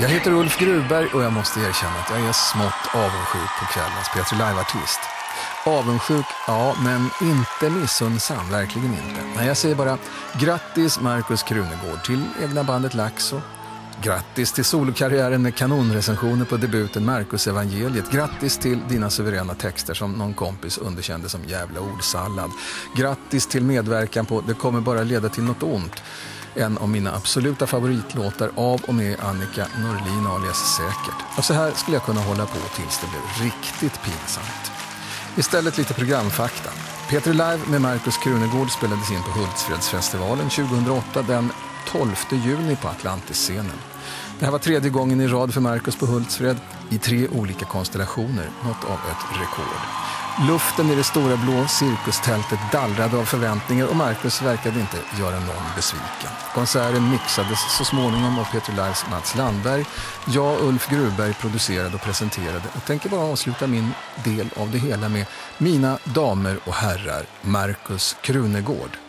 Jag heter Ulf Gruvberg och jag måste erkänna att jag är smått avundsjuk på kvällens Petri Live-artist. Avundsjuk, ja, men inte missunnsam, verkligen inte. Nej, jag säger bara grattis Markus Krunegård till egna bandet Laxo. Grattis till solokarriären med kanonrecensioner på debuten Marcus evangeliet. Grattis till dina suveräna texter som någon kompis underkände som jävla ordsallad. Grattis till medverkan på Det kommer bara leda till något ont en av mina absoluta favoritlåtar av och med Annika Norlin alias Säkert. Och så här skulle jag kunna hålla på tills det blev riktigt pinsamt. Istället lite programfakta. Peter Live med Markus Krunegård spelades in på Hultsfredsfestivalen 2008 den 12 juni på Atlantisscenen. Det här var tredje gången i rad för Markus på Hultsfred i tre olika konstellationer, något av ett rekord. Luften i det stora blå cirkustältet dallrade av förväntningar och Marcus verkade inte göra någon besviken. Konserten mixades så småningom av Peter Lars Mats Landberg. Jag, Ulf Gruvberg, producerade och presenterade och tänker bara avsluta min del av det hela med Mina damer och herrar, Marcus Krunegård.